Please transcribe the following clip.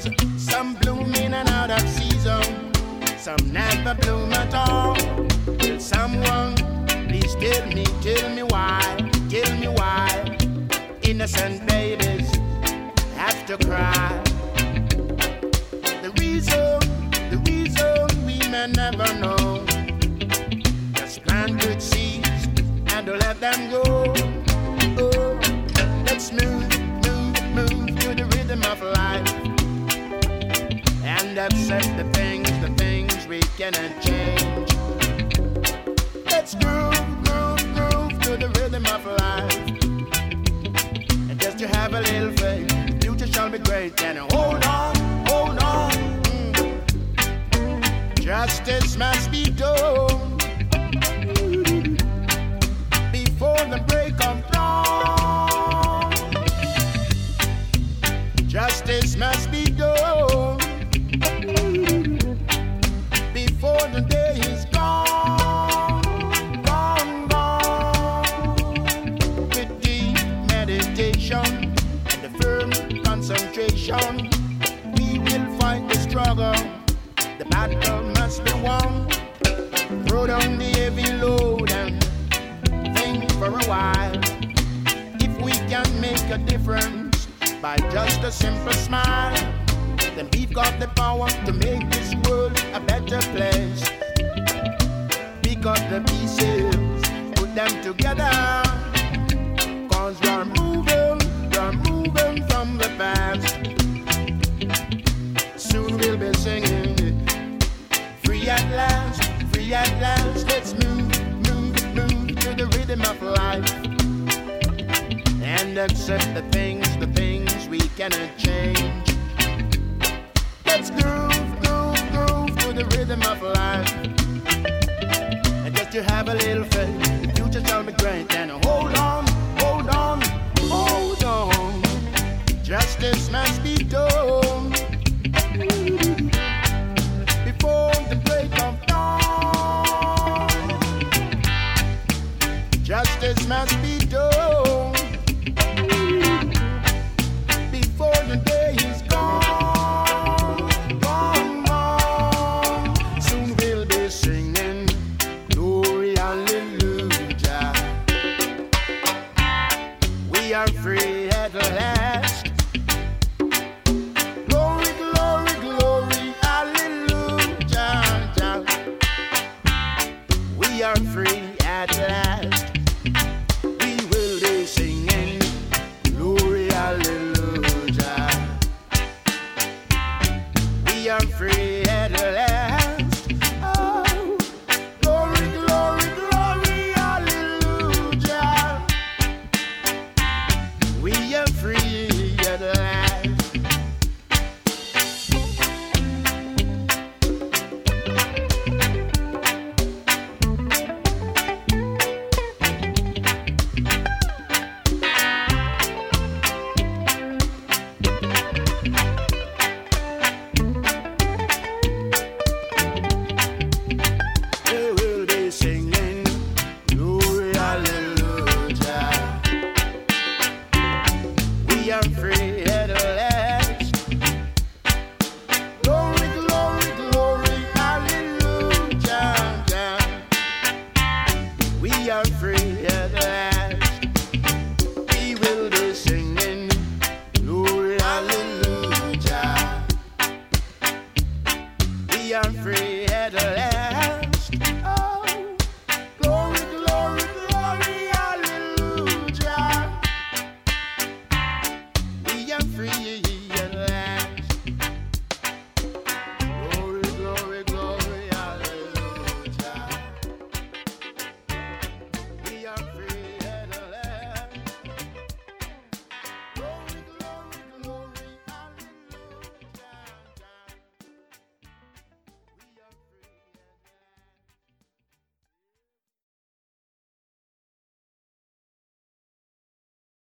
flowers, some bloom in and out of season, some never bloom at all. Will someone please tell me, tell me why, tell me why innocent babies have to cry? The reason, the reason we may never know. Just plant good seeds and let them go. We change. Let's groove, groove, groove to the rhythm of life. And just to have a little faith, the future shall be great. And hold on, hold on. Mm. Justice must be The battle must be won. Throw down the heavy load and think for a while. If we can make a difference by just a simple smile, then we've got the power to make this world a better place. Pick up the pieces, put them together. At last. Let's move, move, move to the rhythm of life and accept the things, the things we cannot change. Are free at last.